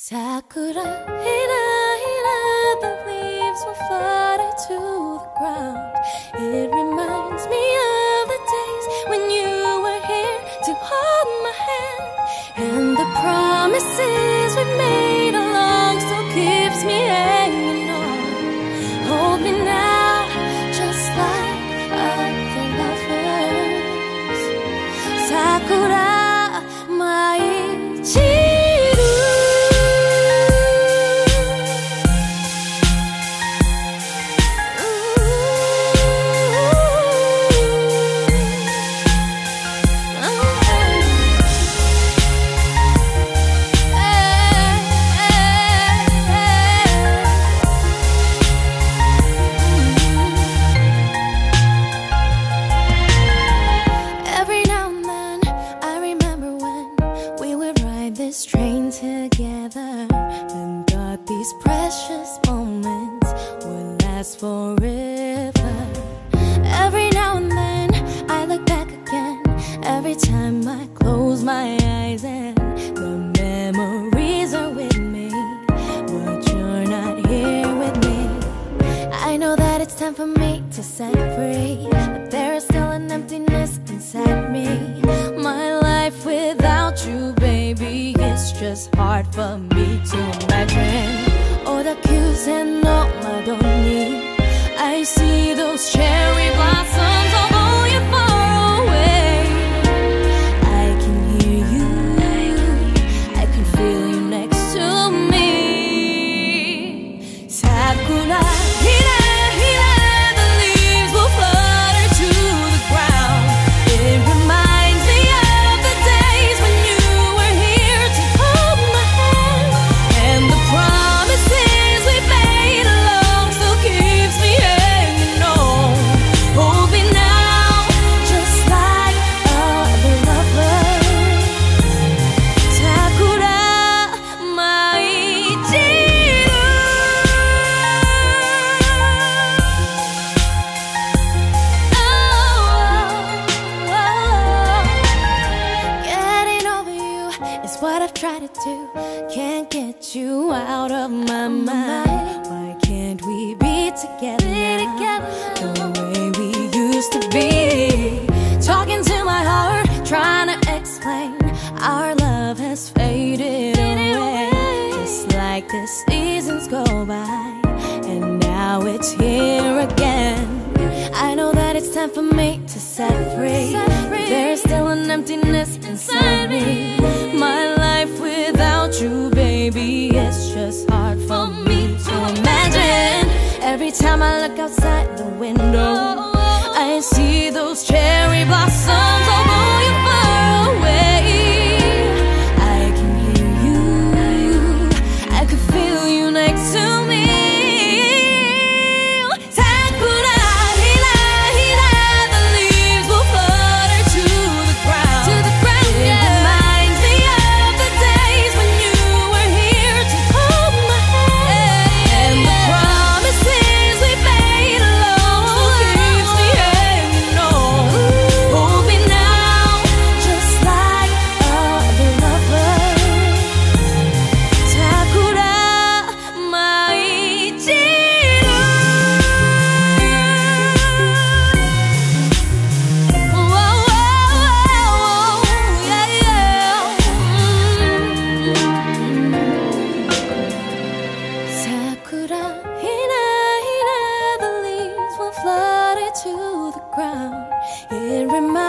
Sakura, hina, hina, the leaves will flutter to the ground. It reminds this train together and thought these precious moments would last forever. Every now and then, I look back again. Every time I close my eyes, and the memories are with me, but you're not here with me. I know that it's time for me to set free, but there is still an emptiness inside me. For me to. Can't get you out of my mind. Why can't we be together now? The way we used to be. Talking to my heart, trying to explain. Our love has faded away. Just like the seasons go by. And now it's here again. I know that it's time for me to set free. But there's still an emptiness inside me. My it's just hard for me to imagine. Every time I look outside the window, I see those cherry blossoms. Oh, My.